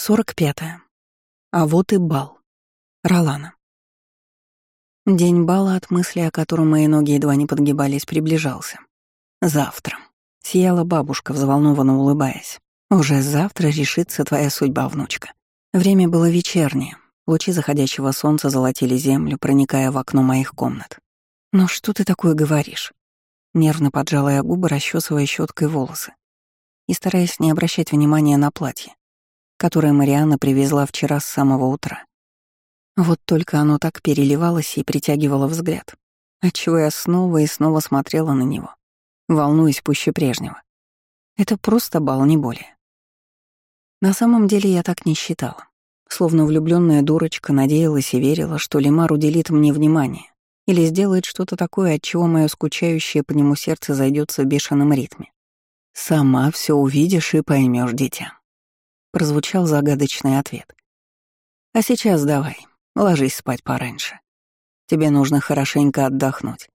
Сорок пятое. А вот и бал. Ролана. День бала от мысли, о котором мои ноги едва не подгибались, приближался. Завтра. Сияла бабушка, взволнованно улыбаясь. Уже завтра решится твоя судьба, внучка. Время было вечернее. Лучи заходящего солнца золотили землю, проникая в окно моих комнат. «Ну что ты такое говоришь?» Нервно поджала я губы, расчесывая щеткой волосы и стараясь не обращать внимания на платье, которое Марианна привезла вчера с самого утра. Вот только оно так переливалось и притягивало взгляд, отчего я снова и снова смотрела на него, волнуясь пуще прежнего. Это просто бал, не более. На самом деле я так не считала. Словно влюбленная дурочка надеялась и верила, что Лемар уделит мне внимание или сделает что-то такое, от чего мое скучающее по нему сердце зайдется в бешеном ритме. «Сама все увидишь и поймешь, дитя», — прозвучал загадочный ответ. «А сейчас давай, ложись спать пораньше. Тебе нужно хорошенько отдохнуть,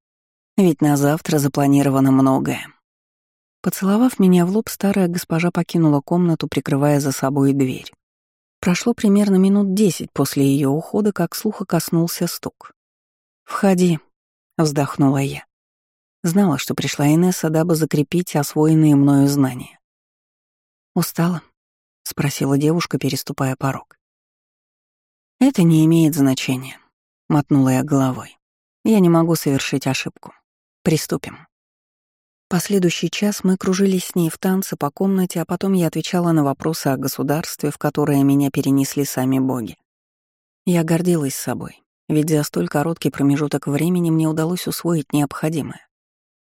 ведь на завтра запланировано многое». Поцеловав меня в лоб, старая госпожа покинула комнату, прикрывая за собой дверь. Прошло примерно минут десять после ее ухода, как слуха коснулся стук. «Входи», — вздохнула я. Знала, что пришла Инесса, дабы закрепить освоенные мною знания. «Устала?» — спросила девушка, переступая порог. «Это не имеет значения», — мотнула я головой. «Я не могу совершить ошибку. Приступим». Последующий час мы кружились с ней в танце по комнате, а потом я отвечала на вопросы о государстве, в которое меня перенесли сами боги. Я гордилась собой, ведь за столь короткий промежуток времени мне удалось усвоить необходимое.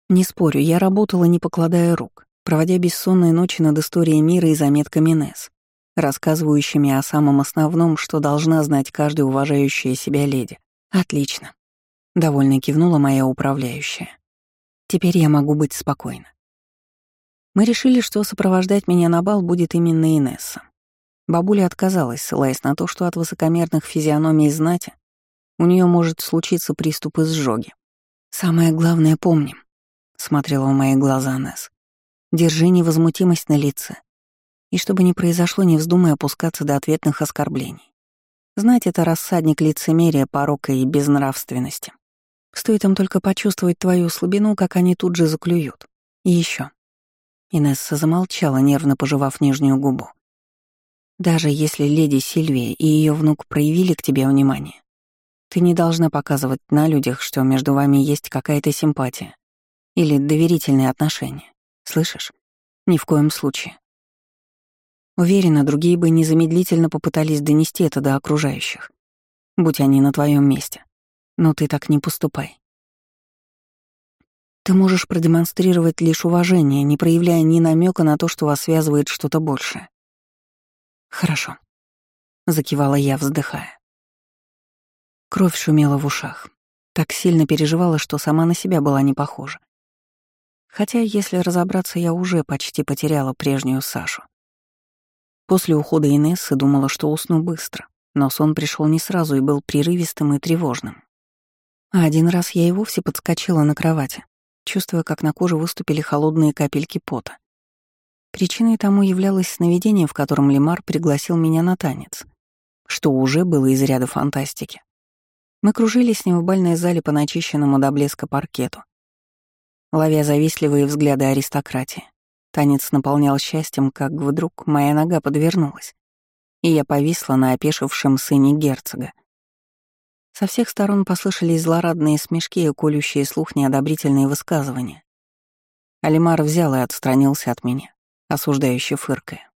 Не спорю, я работала, не покладая рук, проводя бессонные ночи над историей мира и заметками Несс, рассказывающими о самом основном, что должна знать каждая уважающая себя леди. Отлично. Довольно кивнула моя управляющая. Теперь я могу быть спокойна. Мы решили, что сопровождать меня на бал будет именно Инесса. Бабуля отказалась, ссылаясь на то, что от высокомерных физиономий знати у нее может случиться приступ изжоги. Самое главное помним, смотрела в мои глаза Несс. Держи невозмутимость на лице. И чтобы не произошло, не вздумай опускаться до ответных оскорблений. Знать это рассадник лицемерия, порока и безнравственности. Стоит им только почувствовать твою слабину, как они тут же заклюют. И еще. Инесса замолчала, нервно пожевав нижнюю губу. Даже если леди Сильвия и ее внук проявили к тебе внимание, ты не должна показывать на людях, что между вами есть какая-то симпатия или доверительные отношения. Слышишь? Ни в коем случае. Уверена, другие бы незамедлительно попытались донести это до окружающих, будь они на твоем месте. Но ты так не поступай. Ты можешь продемонстрировать лишь уважение, не проявляя ни намека на то, что вас связывает что-то большее. Хорошо. Закивала я, вздыхая. Кровь шумела в ушах. Так сильно переживала, что сама на себя была не похожа. Хотя, если разобраться, я уже почти потеряла прежнюю Сашу. После ухода Инессы думала, что усну быстро, но сон пришел не сразу и был прерывистым и тревожным. А один раз я и вовсе подскочила на кровати, чувствуя, как на коже выступили холодные капельки пота. Причиной тому являлось сновидение, в котором Лемар пригласил меня на танец, что уже было из ряда фантастики. Мы кружились с ним в бальной зале по начищенному до блеска паркету, ловя завистливые взгляды аристократии. Танец наполнял счастьем, как вдруг моя нога подвернулась, и я повисла на опешившем сыне герцога — со всех сторон послышались злорадные смешки и колющие слух неодобрительные высказывания. Алимар взял и отстранился от меня, осуждающе фыркая.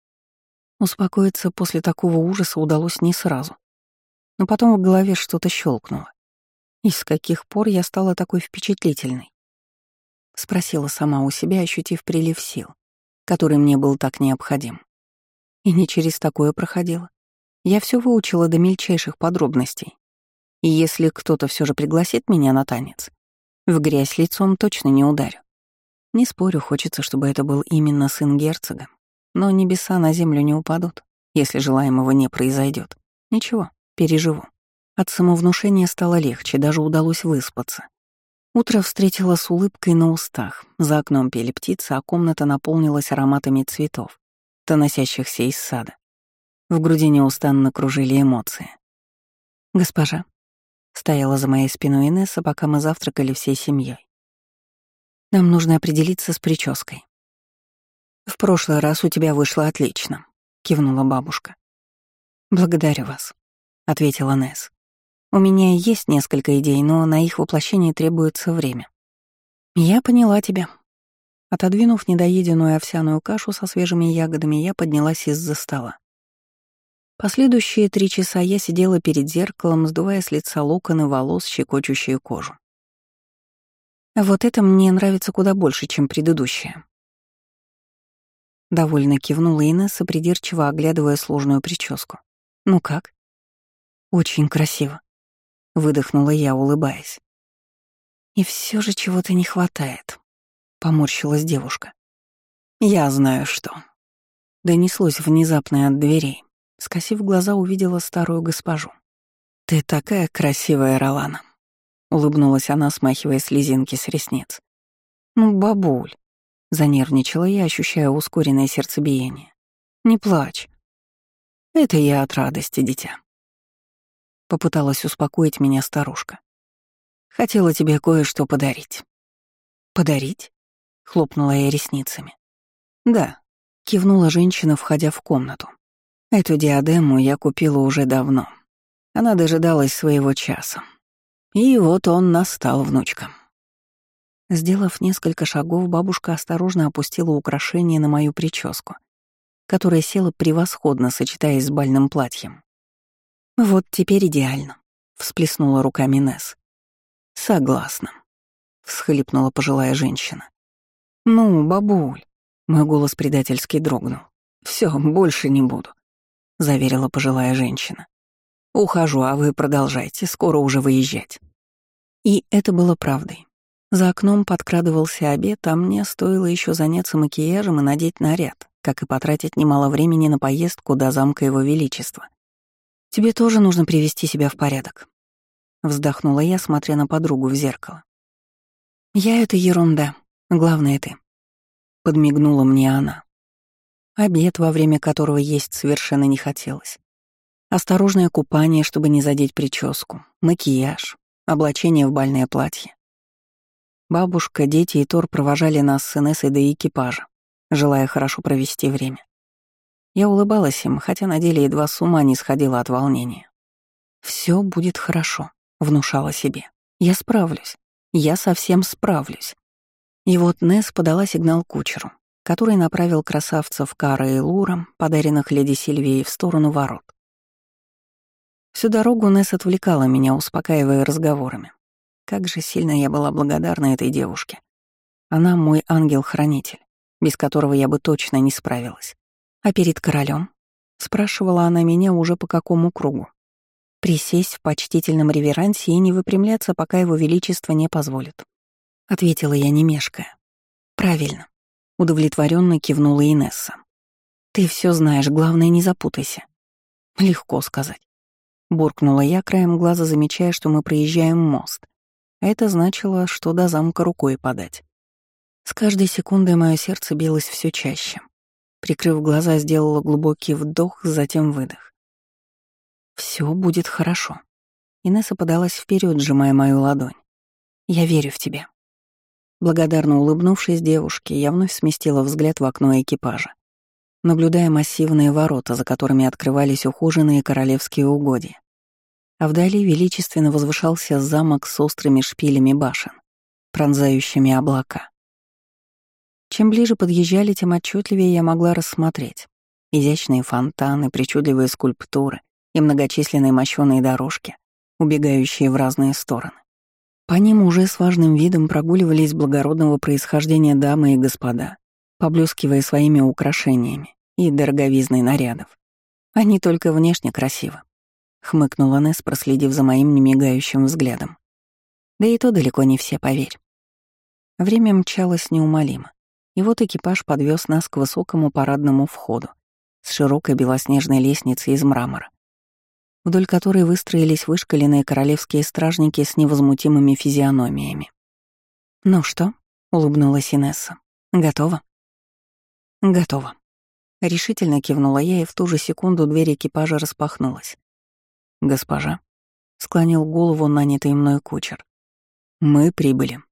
Успокоиться после такого ужаса удалось не сразу. Но потом в голове что-то щелкнуло. И с каких пор я стала такой впечатлительной? Спросила сама у себя, ощутив прилив сил, который мне был так необходим. И не через такое проходила. Я все выучила до мельчайших подробностей, и если кто-то все же пригласит меня на танец, в грязь лицом точно не ударю. Не спорю, хочется, чтобы это был именно сын герцога. Но небеса на землю не упадут, если желаемого не произойдет. Ничего, переживу. От самовнушения стало легче, даже удалось выспаться. Утро встретило с улыбкой на устах. За окном пели птицы, а комната наполнилась ароматами цветов, доносящихся из сада. В груди неустанно кружили эмоции. «Госпожа», — стояла за моей спиной Инесса, пока мы завтракали всей семьей. «Нам нужно определиться с прической». «В прошлый раз у тебя вышло отлично», — кивнула бабушка. «Благодарю вас», — ответила Несс. «У меня есть несколько идей, но на их воплощение требуется время». «Я поняла тебя». Отодвинув недоеденную овсяную кашу со свежими ягодами, я поднялась из-за стола. Последующие три часа я сидела перед зеркалом, сдувая с лица локоны волос, щекочущие кожу. Вот это мне нравится куда больше, чем предыдущее. Довольно кивнула Инесса, придирчиво оглядывая сложную прическу. «Ну как?» «Очень красиво», — выдохнула я, улыбаясь. «И все же чего-то не хватает», — поморщилась девушка. «Я знаю, что». Донеслось внезапно от дверей. Скосив глаза, увидела старую госпожу. «Ты такая красивая, Ролана», — улыбнулась она, смахивая слезинки с ресниц. «Ну, бабуль», — занервничала я, ощущая ускоренное сердцебиение. «Не плачь. Это я от радости, дитя». Попыталась успокоить меня старушка. Хотела тебе кое-что подарить». «Подарить?» — хлопнула я ресницами. «Да», — кивнула женщина, входя в комнату. «Эту диадему я купила уже давно. Она дожидалась своего часа. И вот он настал, внучка». Сделав несколько шагов, бабушка осторожно опустила украшение на мою прическу, которая села превосходно, сочетаясь с бальным платьем. «Вот теперь идеально», — всплеснула руками Несс. «Согласна», — всхлипнула пожилая женщина. «Ну, бабуль», — мой голос предательски дрогнул. Все, больше не буду», — заверила пожилая женщина. «Ухожу, а вы продолжайте, скоро уже выезжать». И это было правдой. За окном подкрадывался обед, а мне стоило еще заняться макияжем и надеть наряд, как и потратить немало времени на поездку до замка Его Величества. «Тебе тоже нужно привести себя в порядок», Вздохнула я, смотря на подругу в зеркало. «Я — это ерунда. Главное — ты». Подмигнула мне она. Обед, во время которого есть совершенно не хотелось. Осторожное купание, чтобы не задеть прическу, макияж, облачение в бальное платье. Бабушка, дети и Тор провожали нас с Инессой до экипажа, желая хорошо провести время. Я улыбалась им, хотя на деле едва с ума не сходила от волнения. Все будет хорошо внушала себе. Я справлюсь. Я совсем справлюсь. И вот Несс подала сигнал кучеру, который направил красавцев Кара и Лура, подаренных леди Сильвии, в сторону ворот. Всю дорогу Несс отвлекала меня, успокаивая разговорами. Как же сильно я была благодарна этой девушке. Она мой ангел-хранитель, без которого я бы точно не справилась. А перед королем? спрашивала она меня уже по какому кругу. Присесть в почтительном реверансе и не выпрямляться, пока его величество не позволит. Ответила я, не мешкая. Правильно. Удовлетворенно кивнула Инесса. Ты все знаешь, главное, не запутайся. Легко сказать. Буркнула я, краем глаза замечая, что мы проезжаем мост. это значило, что до замка рукой подать. С каждой секундой мое сердце билось все чаще. Прикрыв глаза, сделала глубокий вдох, затем выдох. Все будет хорошо. Инесса подалась вперед, сжимая мою ладонь. Я верю в тебя. Благодарно улыбнувшись девушке, я вновь сместила взгляд в окно экипажа, наблюдая массивные ворота, за которыми открывались ухоженные королевские угодья. А вдали величественно возвышался замок с острыми шпилями башен, пронзающими облака. Чем ближе подъезжали, тем отчетливее я могла рассмотреть изящные фонтаны, причудливые скульптуры, и многочисленные мощёные дорожки, убегающие в разные стороны. По ним уже с важным видом прогуливались благородного происхождения дамы и господа, поблескивая своими украшениями и дороговизной нарядов. Они только внешне красивы. Хмыкнула Несс, проследив за моим немигающим взглядом. Да и то далеко не все, поверь. Время мчалось неумолимо, и вот экипаж подвез нас к высокому парадному входу с широкой белоснежной лестницей из мрамора, вдоль которой выстроились вышкаленные королевские стражники с невозмутимыми физиономиями. «Ну что?» — улыбнулась Инесса. «Готово?» «Готово», Решительно кивнула я, и в ту же секунду дверь экипажа распахнулась. «Госпожа», — склонил голову нанятый мной кучер. «Мы прибыли».